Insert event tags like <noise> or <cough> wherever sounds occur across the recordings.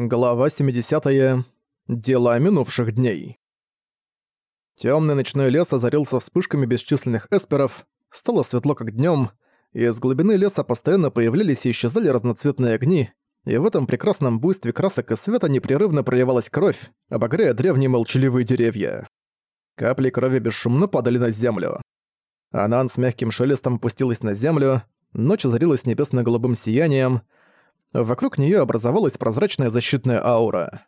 Глава 70. -е. Дела минувших дней. Темный ночной лес озарился вспышками бесчисленных эсперов, стало светло как днем, и из глубины леса постоянно появлялись и исчезали разноцветные огни, и в этом прекрасном буйстве красок и света непрерывно проявалась кровь, обогряя древние молчаливые деревья. Капли крови бесшумно падали на землю. Анан с мягким шелестом опустилась на землю, ночь озарилась небесно-голубым сиянием, Вокруг нее образовалась прозрачная защитная аура.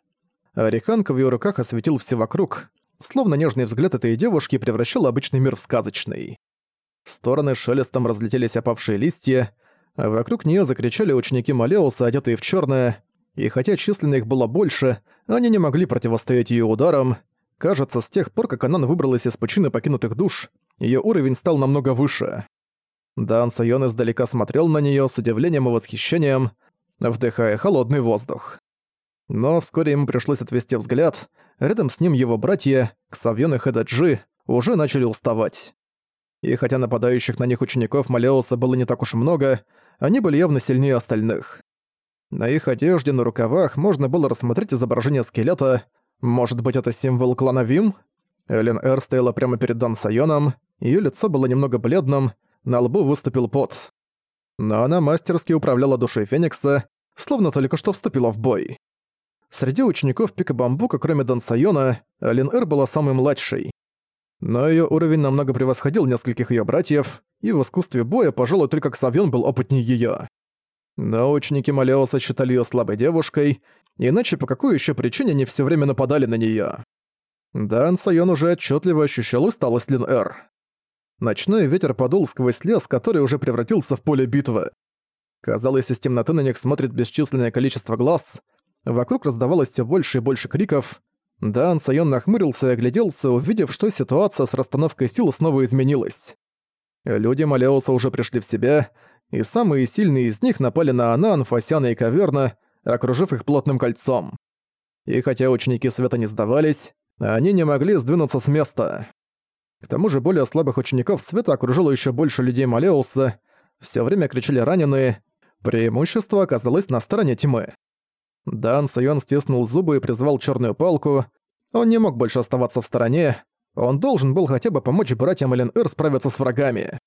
Риханка в ее руках осветил все вокруг, словно нежный взгляд этой девушки превращал обычный мир в сказочный. В стороны шелестом разлетелись опавшие листья, а вокруг нее закричали ученики Малеуса, одетые в черное, и хотя численно их было больше, они не могли противостоять ее ударам. Кажется, с тех пор, как Анан выбралась из пучины покинутых душ, ее уровень стал намного выше. Дан Сайон издалека смотрел на нее с удивлением и восхищением, вдыхая холодный воздух. Но вскоре ему пришлось отвести взгляд, рядом с ним его братья, Ксавьон и Хэдаджи, уже начали уставать. И хотя нападающих на них учеников Малеуса было не так уж много, они были явно сильнее остальных. На их одежде, на рукавах можно было рассмотреть изображение скелета. Может быть, это символ клана Вим? Эллен Эр стояла прямо перед Дан Сайоном, её лицо было немного бледным, на лбу выступил пот. Но она мастерски управляла душой Феникса, словно только что вступила в бой. Среди учеников Пика Бамбука, кроме Дан Лин Эр была самой младшей. Но её уровень намного превосходил нескольких её братьев, и в искусстве боя, пожалуй, только Ксавьон был опытнее её. Но ученики Малеоса считали её слабой девушкой, иначе по какой ещё причине они всё время нападали на неё? Дан Сайон уже отчётливо ощущал усталость Лин Эр. Ночной ветер подул сквозь лес, который уже превратился в поле битвы. Казалось, из темноты на них смотрит бесчисленное количество глаз. Вокруг раздавалось все больше и больше криков. Дан Сайон нахмурился и огляделся, увидев, что ситуация с расстановкой сил снова изменилась. Люди Малеуса уже пришли в себя, и самые сильные из них напали на Анан, Фасяна и Каверна, окружив их плотным кольцом. И хотя ученики Света не сдавались, они не могли сдвинуться с места. К тому же более слабых учеников Света окружило еще больше людей Малеуса, все время кричали раненые, Преимущество оказалось на стороне тьмы. Дан Сайон стиснул зубы и призвал черную палку. Он не мог больше оставаться в стороне. Он должен был хотя бы помочь братьям Элен-Эр справиться с врагами.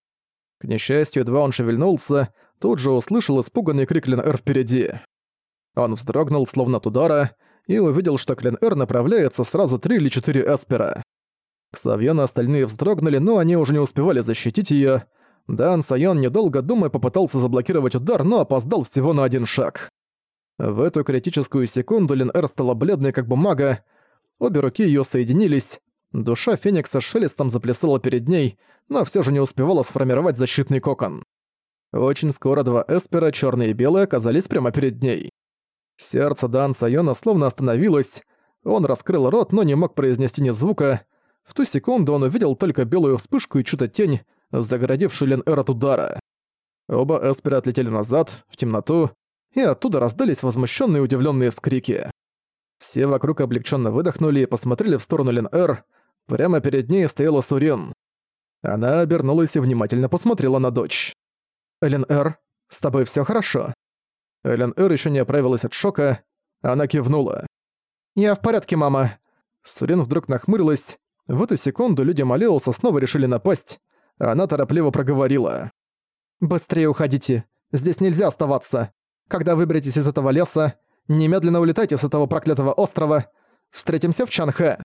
К несчастью, едва он шевельнулся, тут же услышал испуганный крик Лен-Эр впереди. Он вздрогнул, словно от удара, и увидел, что к Лен-Эр направляется сразу три или четыре эспера. Ксавьен и остальные вздрогнули, но они уже не успевали защитить её. Дан Сайон, недолго думая, попытался заблокировать удар, но опоздал всего на один шаг. В эту критическую секунду Лин Эр стала бледной, как бумага. Обе руки её соединились. Душа Феникса шелестом заплясала перед ней, но всё же не успевала сформировать защитный кокон. Очень скоро два эспера, чёрные и белые, оказались прямо перед ней. Сердце Дан Сайона словно остановилось. Он раскрыл рот, но не мог произнести ни звука. В ту секунду он увидел только белую вспышку и чью-то тень, загородивший Лен-Эр от удара. Оба эспера отлетели назад, в темноту, и оттуда раздались возмущенные и удивленные вскрики. Все вокруг облегченно выдохнули и посмотрели в сторону Лен-Эр. Прямо перед ней стояла Сурен. Она обернулась и внимательно посмотрела на дочь. «Элен-Эр, с тобой все хорошо?» Элен-Эр еще не оправилась от шока. Она кивнула. «Я в порядке, мама». Сурен вдруг нахмурилась. В эту секунду люди Малеуса снова решили напасть, она торопливо проговорила. «Быстрее уходите. Здесь нельзя оставаться. Когда выберетесь из этого леса, немедленно улетайте с этого проклятого острова. Встретимся в Чанхэ».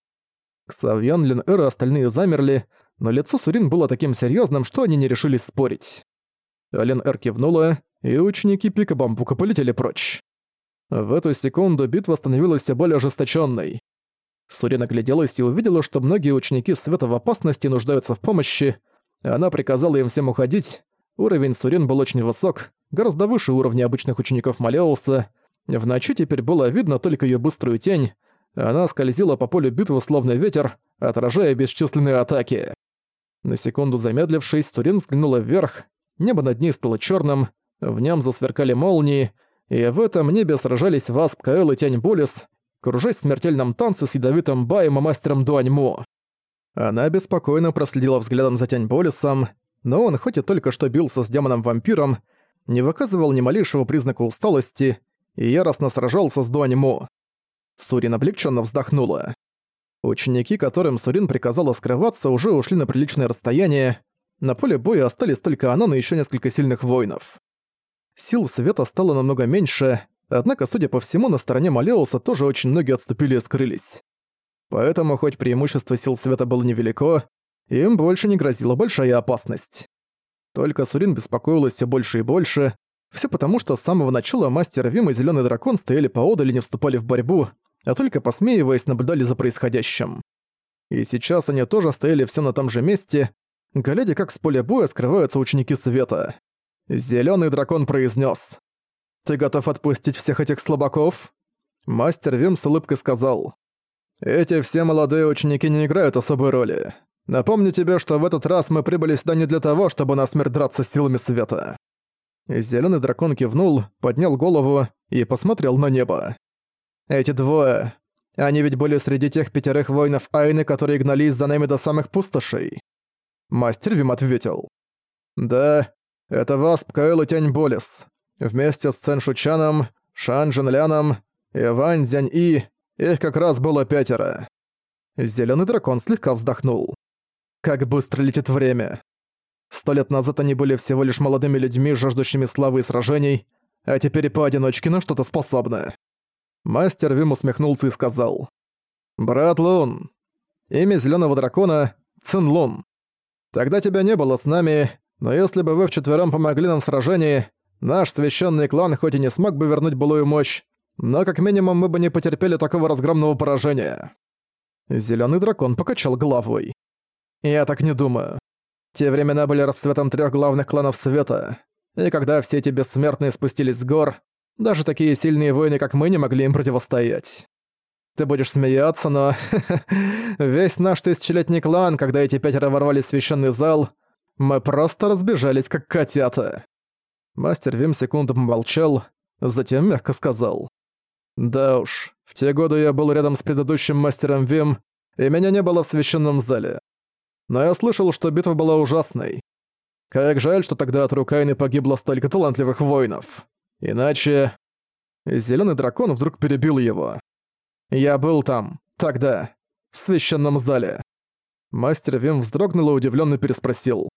Ксавьон, Лин Эр и остальные замерли, но лицо Сурин было таким серьезным, что они не решились спорить. Лин Эр кивнула, и ученики Пика Бамбука полетели прочь. В эту секунду битва становилась все более ожесточенной. Сурин огляделась и увидела, что многие ученики Света в опасности нуждаются в помощи, она приказала им всем уходить. Уровень Сурин был очень высок, гораздо выше уровня обычных учеников Малеуса. В ночи теперь было видно только ее быструю тень. Она скользила по полю битвы словно ветер, отражая бесчисленные атаки. На секунду замедлившись, Сурин взглянула вверх. Небо над ней стало черным, в нем засверкали молнии, и в этом небе сражались Васп Каэл и Тень Болис, кружась в смертельном танце с ядовитым Баем и мастером Дуаньмо. Она беспокойно проследила взглядом за Тянь Болесом, но он хоть и только что бился с демоном-вампиром, не выказывал ни малейшего признака усталости, и яростно сражался с Дуаньмо. Сурин облегченно вздохнула. Ученики, которым Сурин приказала скрываться, уже ушли на приличное расстояние. На поле боя остались только она, но еще несколько сильных воинов. Сил света стало намного меньше, однако, судя по всему, на стороне Малеуса тоже очень многие отступили и скрылись. Поэтому, хоть преимущество сил света было невелико, им больше не грозила большая опасность. Только Сурин беспокоилась все больше и больше, все потому, что с самого начала Мастер Вим и Зеленый Дракон стояли поодаль и не вступали в борьбу, а только посмеиваясь наблюдали за происходящим. И сейчас они тоже стояли все на том же месте, глядя, как с поля боя скрываются ученики света. Зеленый дракон произнес: «Ты готов отпустить всех этих слабаков?» Мастер Вим с улыбкой сказал. «Эти все молодые ученики не играют особой роли. Напомню тебе, что в этот раз мы прибыли сюда не для того, чтобы насмерть драться силами света». Зеленый дракон кивнул, поднял голову и посмотрел на небо. Эти двое. Они ведь были среди тех пятерых воинов Айны, которые гнались за нами до самых пустошей. Мастер Вим ответил. Да, это Васп Каэл и Тянь Болес. Вместе с Цен Шучаном, Шан Ляном и Вань Зянь И, их как раз было пятеро. Зелёный дракон слегка вздохнул. Как быстро летит время. Сто лет назад они были всего лишь молодыми людьми, жаждущими славы и сражений, а теперь и поодиночке на что-то способны. Мастер Вим усмехнулся и сказал. «Брат Лун. Имя Зелёного Дракона — Цин Лун. Тогда тебя не было с нами, но если бы вы вчетвером помогли нам в сражении, наш священный клан хоть и не смог бы вернуть былую мощь, но как минимум мы бы не потерпели такого разгромного поражения». Зелёный дракон покачал головой. «Я так не думаю. Те времена были расцветом трех главных кланов света, и когда все эти бессмертные спустились с гор, даже такие сильные воины, как мы, не могли им противостоять. Ты будешь смеяться, но <laughs> весь наш тысячелетний клан, когда эти пятеро ворвались в священный зал, мы просто разбежались, как котята. Мастер Вим секунду помолчал, затем мягко сказал. Да уж, в те годы я был рядом с предыдущим мастером Вим, и меня не было в священном зале. Но я слышал, что битва была ужасной. Как жаль, что тогда от Рукайны погибло столько талантливых воинов. Иначе... Зелёный дракон вдруг перебил его. «Я был там, тогда, в священном зале». Мастер Вим вздрогнул и удивлённо переспросил.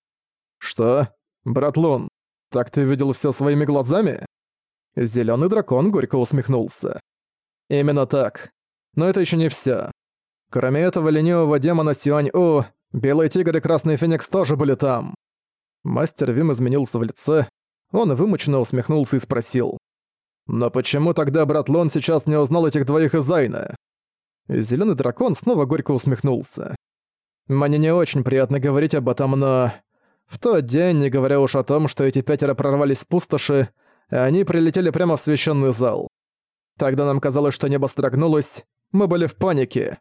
«Что? Брат Лун, так ты видел всё своими глазами?» Зелёный дракон горько усмехнулся. «Именно так. Но это ещё не всё. Кроме этого ленивого демона Сюань-У, Белый Тигр и Красный Феникс тоже были там». Мастер Вим изменился в лице, он вымученно усмехнулся и спросил. «Но почему тогда брат Лон сейчас не узнал этих двоих из Айна?» Зелёный дракон снова горько усмехнулся. «Мне не очень приятно говорить об этом, но... В тот день, не говоря уж о том, что эти пятеро прорвались в пустоши, они прилетели прямо в священный зал. Тогда нам казалось, что небо строгнулось, мы были в панике.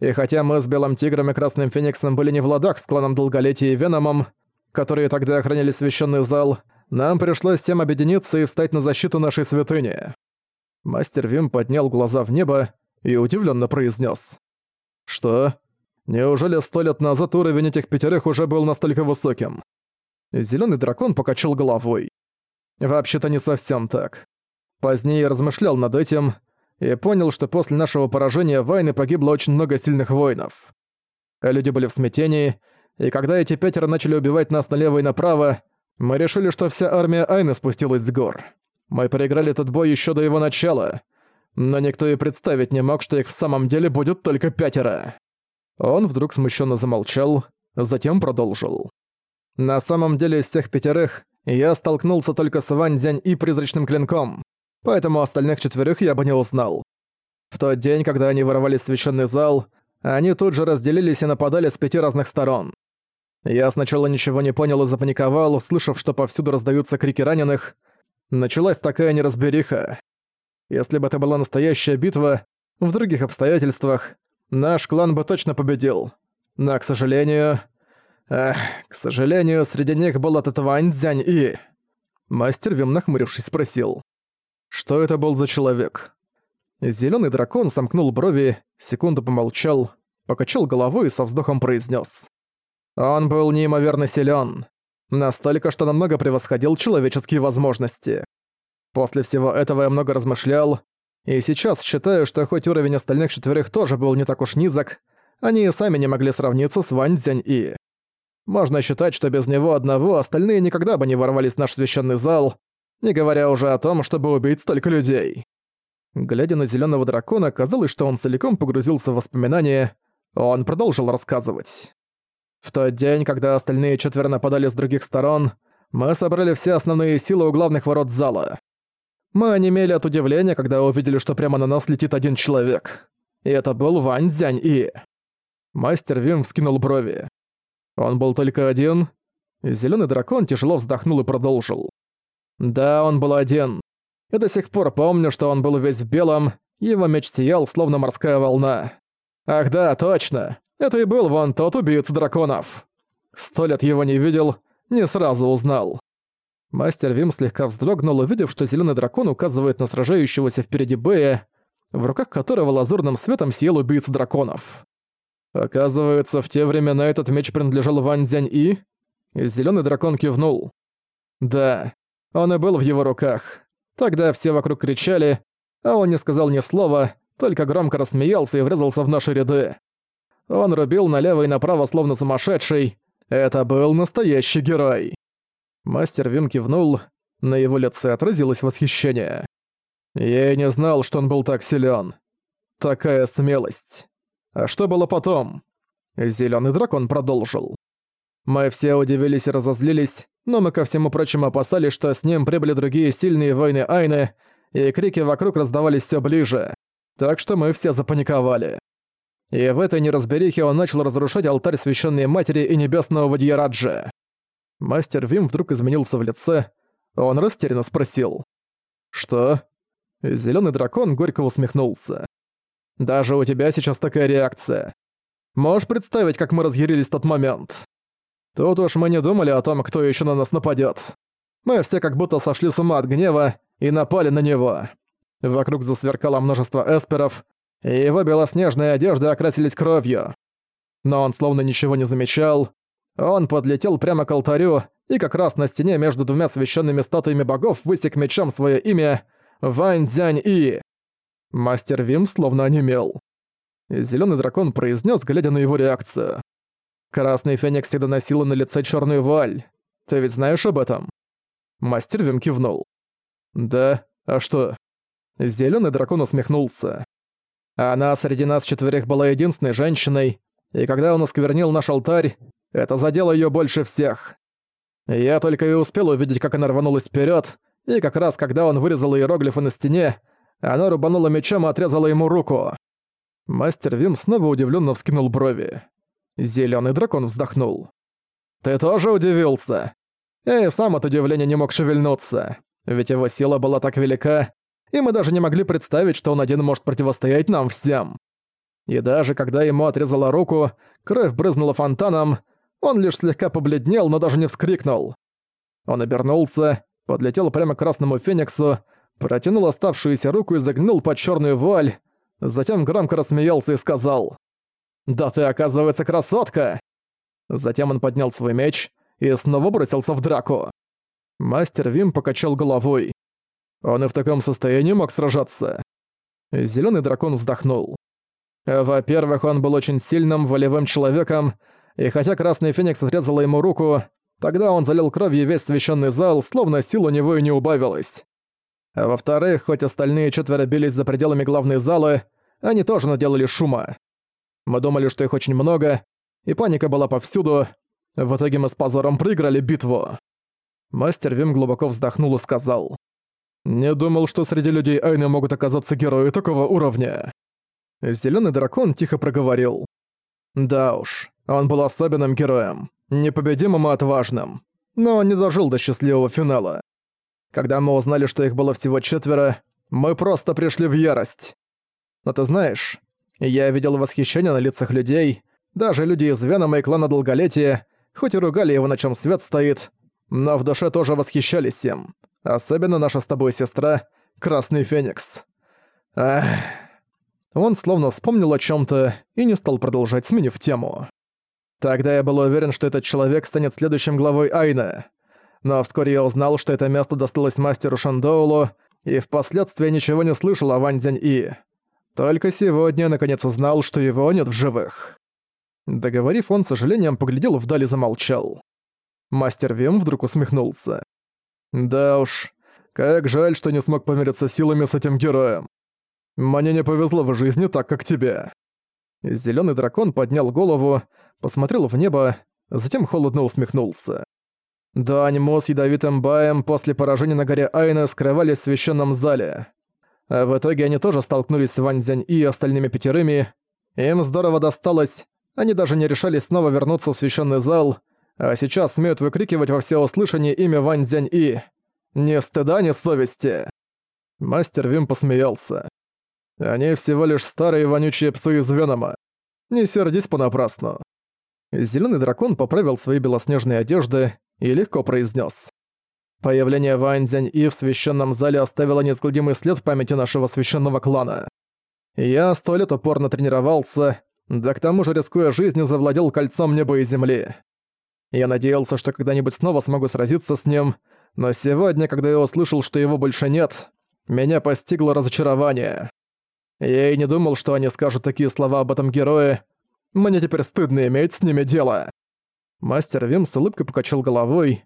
И хотя мы с Белым Тигром и Красным Фениксом были не в ладах с кланом Долголетия и Веномом, которые тогда охраняли священный зал, нам пришлось всем объединиться и встать на защиту нашей святыни». Мастер Вим поднял глаза в небо и удивленно произнес: «Что? Неужели сто лет назад уровень этих пятерых уже был настолько высоким?» Зеленый дракон покачал головой. «Вообще-то не совсем так. Позднее размышлял над этим и понял, что после нашего поражения войны погибло очень много сильных воинов. Люди были в смятении, и когда эти пятеро начали убивать нас налево и направо, мы решили, что вся армия Айны спустилась с гор. Мы проиграли этот бой еще до его начала. Но никто и представить не мог, что их в самом деле будет только пятеро. Он вдруг смущенно замолчал, затем продолжил. На самом деле из всех пятерых я столкнулся только с Вань Зянь и призрачным клинком, поэтому остальных четверых я бы не узнал. В тот день, когда они воровали священный зал, они тут же разделились и нападали с пяти разных сторон. Я сначала ничего не понял и запаниковал, услышав, что повсюду раздаются крики раненых. Началась такая неразбериха. Если бы это была настоящая битва, в других обстоятельствах, наш клан бы точно победил. Но, к сожалению... Эх, к сожалению, среди них был этот Вань Цзянь И. Мастер Вим, нахмурившись, спросил. Что это был за человек? Зелёный дракон сомкнул брови, секунду помолчал, покачал головой и со вздохом произнес: он был неимоверно силен, настолько, что намного превосходил человеческие возможности. После всего этого я много размышлял, и сейчас считаю, что хоть уровень остальных четверых тоже был не так уж низок, они сами не могли сравниться с Вань Цзянь И. Можно считать, что без него одного остальные никогда бы не ворвались в наш священный зал, не говоря уже о том, чтобы убить столько людей. Глядя на зеленого дракона, казалось, что он целиком погрузился в воспоминания, он продолжил рассказывать. В тот день, когда остальные четверо нападали с других сторон, мы собрали все основные силы у главных ворот зала. Мы онемели от удивления, когда увидели, что прямо на нас летит один человек. И это был Вань Цзянь И. Мастер Вим вскинул брови. Он был только один. Зелёный дракон тяжело вздохнул и продолжил. Да, он был один. Я до сих пор помню, что он был весь в белом, его меч сиял, словно морская волна. Ах да, точно. Это и был вон тот убийца драконов. Сто лет его не видел, не сразу узнал. Мастер Вим слегка вздрогнул, увидев, что зеленый дракон указывает на сражающегося впереди Бэя, в руках которого лазурным светом сиял убийца драконов. Оказывается, в те времена этот меч принадлежал Вань Зянь И? Зелёный дракон кивнул. Да, он и был в его руках. Тогда все вокруг кричали, а он не сказал ни слова, только громко рассмеялся и врезался в наши ряды. Он рубил налево и направо, словно сумасшедший. Это был настоящий герой. Мастер Вим кивнул, на его лице отразилось восхищение. Я и не знал, что он был так силен. Такая смелость. А что было потом? Зелёный дракон продолжил. Мы все удивились и разозлились, но мы ко всему прочему опасались, что с ним прибыли другие сильные воины Айны, и крики вокруг раздавались все ближе. Так что мы все запаниковали. И в этой неразберихе он начал разрушать алтарь Священной Матери и Небесного Вадьяраджа. Мастер Вим вдруг изменился в лице. Он растерянно спросил. «Что?» Зелёный дракон горько усмехнулся. «Даже у тебя сейчас такая реакция. Можешь представить, как мы разъярились в тот момент?» Тут уж мы не думали о том, кто еще на нас нападет. Мы все как будто сошли с ума от гнева и напали на него. Вокруг засверкало множество эсперов, и его белоснежные одежды окрасились кровью. Но он словно ничего не замечал. Он подлетел прямо к алтарю, и как раз на стене между двумя священными статуями богов высек мечом свое имя Вань Дзянь И. Мастер Вим словно онемел. Зеленый дракон произнес, глядя на его реакцию. Красный Феникс всегда носила на лице черную вуаль. Ты ведь знаешь об этом?» Мастер Вим кивнул. «Да, а что?» Зелёный дракон усмехнулся. «Она среди нас четверых была единственной женщиной, и когда он осквернил наш алтарь, это задело её больше всех. Я только и успел увидеть, как она рванулась вперёд, и как раз когда он вырезал иероглифы на стене, она рубанула мечом и отрезала ему руку». Мастер Вим снова удивлённо вскинул брови. Зелёный дракон вздохнул. «Ты тоже удивился?» Я и сам от удивления не мог шевельнуться, ведь его сила была так велика, и мы даже не могли представить, что он один может противостоять нам всем. И даже когда ему отрезала руку, кровь брызнула фонтаном, он лишь слегка побледнел, но даже не вскрикнул. Он обернулся, подлетел прямо к красному фениксу, протянул оставшуюся руку и загнул под черную вуаль, затем громко рассмеялся и сказал «Да ты, оказывается, красотка!» Затем он поднял свой меч и снова бросился в драку. Мастер Вим покачал головой. Он и в таком состоянии мог сражаться. Зелёный дракон вздохнул. Во-первых, он был очень сильным, волевым человеком, и хотя Красный Феникс отрезала ему руку, тогда он залил кровью весь священный зал, словно сил у него и не убавилось. Во-вторых, хоть остальные четверо бились за пределами главной залы, они тоже наделали шума. Мы думали, что их очень много, и паника была повсюду. В итоге мы с позором проиграли битву. Мастер Вим глубоко вздохнул и сказал. «Не думал, что среди людей Айны могут оказаться герои такого уровня». Зелёный дракон тихо проговорил. «Да уж, он был особенным героем, непобедимым и отважным, но не дожил до счастливого финала. Когда мы узнали, что их было всего четверо, мы просто пришли в ярость. Но ты знаешь, я видел восхищение на лицах людей, даже люди из Венома и клана Долголетия, хоть и ругали его, на чем свет стоит, но в душе тоже восхищались им. Особенно наша с тобой сестра, Красный Феникс. Ах. Он словно вспомнил о чем то и не стал продолжать, сменив тему. Тогда я был уверен, что этот человек станет следующим главой Айна. Но вскоре я узнал, что это место досталось мастеру Шандоулу, и впоследствии ничего не слышал о Вань Цзянь-И. Только сегодня наконец узнал, что его нет в живых». Договорив, он с сожалением поглядел вдали и замолчал. Мастер Вим вдруг усмехнулся. «Да уж, как жаль, что не смог помириться силами с этим героем. Мне не повезло в жизни так, как тебе». Зелёный дракон поднял голову, посмотрел в небо, затем холодно усмехнулся. Дуаньмо с ядовитым баем после поражения на горе Айна скрывались в священном зале. А в итоге они тоже столкнулись с Ваньзянь и остальными пятерыми. Им здорово досталось, они даже не решались снова вернуться в священный зал, а сейчас смеют выкрикивать во всеуслышание имя Ваньзянь И. Ни стыда, ни совести. Мастер Вим посмеялся. Они всего лишь старые вонючие псы из Венома. Не сердись понапрасну. Зелёный дракон поправил свои белоснежные одежды и легко произнес: Появление Ваньзянь И в священном зале оставило неизгладимый след в памяти нашего священного клана. Я сто лет упорно тренировался, да к тому же, рискуя жизнью, завладел кольцом неба и земли. Я надеялся, что когда-нибудь снова смогу сразиться с ним, но сегодня, когда я услышал, что его больше нет, меня постигло разочарование. Я и не думал, что они скажут такие слова об этом герое. Мне теперь стыдно иметь с ними дело. Мастер Вим с улыбкой покачал головой.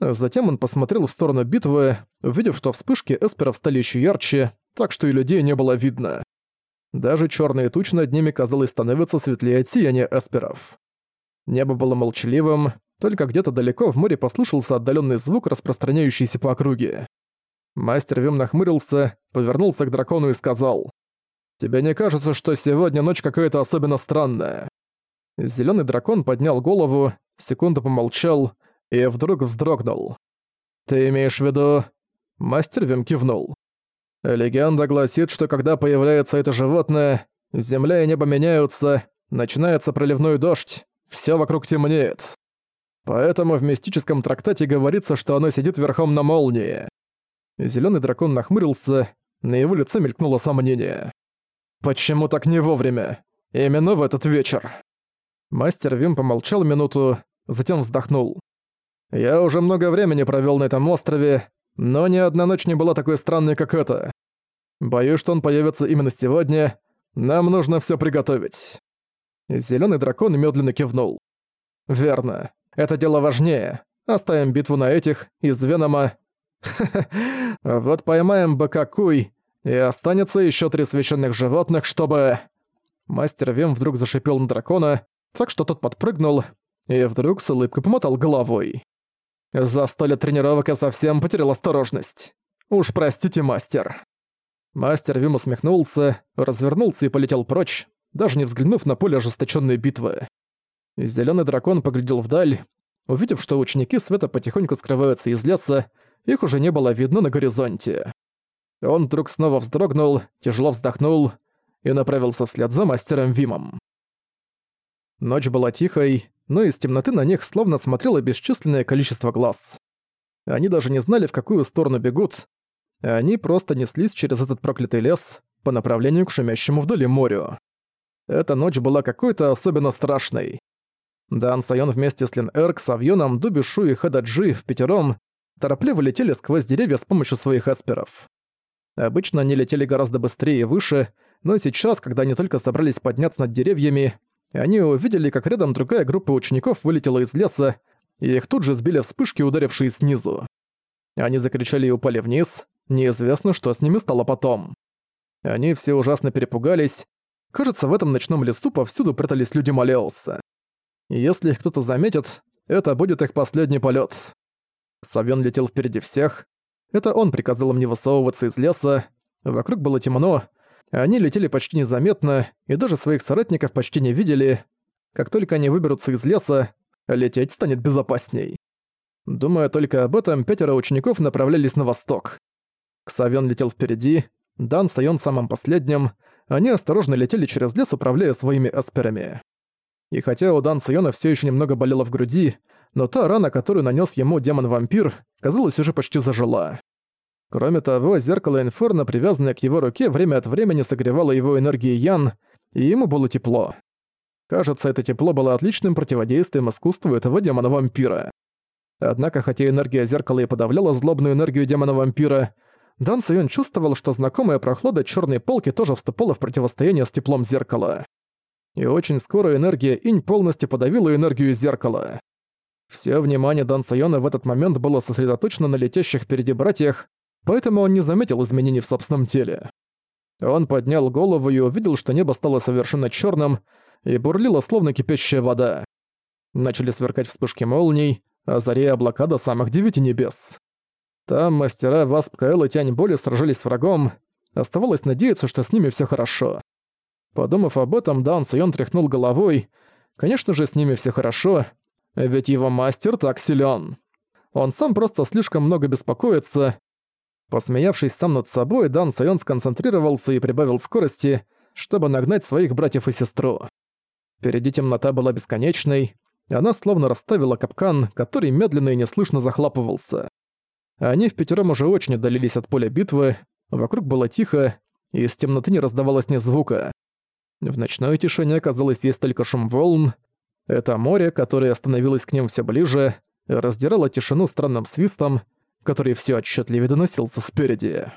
Затем он посмотрел в сторону битвы, увидев, что вспышки эсперов стали еще ярче, так что и людей не было видно. Даже черные тучи над ними, казалось, становятся светлее от сияния эсперов. Небо было молчаливым, только где-то далеко в море послышался отдаленный звук, распространяющийся по округе. Мастер Вим нахмурился, повернулся к дракону и сказал, Тебе не кажется, что сегодня ночь какая-то особенно странная?» Зелёный дракон поднял голову, секунду помолчал и вдруг вздрогнул. «Ты имеешь в виду...» Мастер Вим кивнул. «Легенда гласит, что когда появляется это животное, земля и небо меняются, начинается проливной дождь, всё вокруг темнеет. Поэтому в мистическом трактате говорится, что оно сидит верхом на молнии». Зелёный дракон нахмурился, на его лице мелькнуло сомнение. Почему так не вовремя? Именно в этот вечер. Мастер Вим помолчал минуту, затем вздохнул. Я уже много времени провёл на этом острове, но ни одна ночь не была такой странной, как эта. Боюсь, что он появится именно сегодня. Нам нужно всё приготовить. Зелёный дракон медленно кивнул. Верно. Это дело важнее. Оставим битву на этих, из Венома. <laughs> Вот поймаем быка Куй, и останется еще три священных животных, чтобы...» Мастер Вем вдруг зашипел на дракона, так что тот подпрыгнул и вдруг с улыбкой помотал головой. «За сто тренировок я совсем потерял осторожность. Уж простите, мастер». Мастер Вим усмехнулся, развернулся и полетел прочь, даже не взглянув на поле ожесточенной битвы. Зеленый дракон поглядел вдаль, увидев, что ученики света потихоньку скрываются из леса, их уже не было видно на горизонте. Он вдруг снова вздрогнул, тяжело вздохнул и направился вслед за мастером Вимом. Ночь была тихой, но из темноты на них словно смотрело бесчисленное количество глаз. Они даже не знали, в какую сторону бегут, они просто неслись через этот проклятый лес по направлению к шумящему вдали морю. Эта ночь была какой-то особенно страшной. Дан Сайон вместе с Лин Эрк, Савьоном, Дубишу и Хададжи в пятером торопливо летели сквозь деревья с помощью своих эсперов. Обычно они летели гораздо быстрее и выше, но сейчас, когда они только собрались подняться над деревьями, они увидели, как рядом другая группа учеников вылетела из леса, и их тут же сбили вспышки, ударившие снизу. Они закричали и упали вниз, неизвестно, что с ними стало потом. Они все ужасно перепугались. Кажется, в этом ночном лесу повсюду прятались люди Малеуса. Если их кто-то заметит, это будет их последний полет. Савен летел впереди всех, это он приказал им не высовываться из леса. Вокруг было темно. Они летели почти незаметно, и даже своих соратников почти не видели. Как только они выберутся из леса, лететь станет безопасней. Думая только об этом, пятеро учеников направлялись на восток. Ксавион летел впереди, Дан Сайон самым последним. Они осторожно летели через лес, управляя своими эсперами. И хотя у Дан Сайона все еще немного болело в груди, но та рана, которую нанес ему демон-вампир, казалось, уже почти зажила. Кроме того, зеркало Инферно, привязанное к его руке, время от времени согревало его энергией Ян, и ему было тепло. Кажется, это тепло было отличным противодействием искусству этого демона-вампира. Однако, хотя энергия зеркала и подавляла злобную энергию демона-вампира, Дан Сайон чувствовал, что знакомая прохлада черной полки тоже вступала в противостояние с теплом зеркала. И очень скоро энергия инь полностью подавила энергию зеркала. Все внимание Дан Сайона в этот момент было сосредоточено на летящих впереди братьях, поэтому он не заметил изменений в собственном теле. Он поднял голову и увидел, что небо стало совершенно черным и бурлило словно кипящая вода. Начали сверкать вспышки молний, озаряя облака до самых девяти небес. Там мастера Васп Каэл и Тянь Боли сражались с врагом. Оставалось надеяться, что с ними все хорошо. Подумав об этом, Дан Сайон тряхнул головой. Конечно же, с ними все хорошо, ведь его мастер так силен. Он сам просто слишком много беспокоится. Посмеявшись сам над собой, Дан Сайон сконцентрировался и прибавил скорости, чтобы нагнать своих братьев и сестру. Впереди темнота была бесконечной, она словно расставила капкан, который медленно и неслышно захлапывался. Они в пятером уже очень отдалились от поля битвы, вокруг было тихо, и из темноты не раздавалось ни звука. В ночной тишине, оказалось, есть только шум волн, это море, которое становилось к ним все ближе, раздирало тишину странным свистом, который все отчетливее доносился спереди.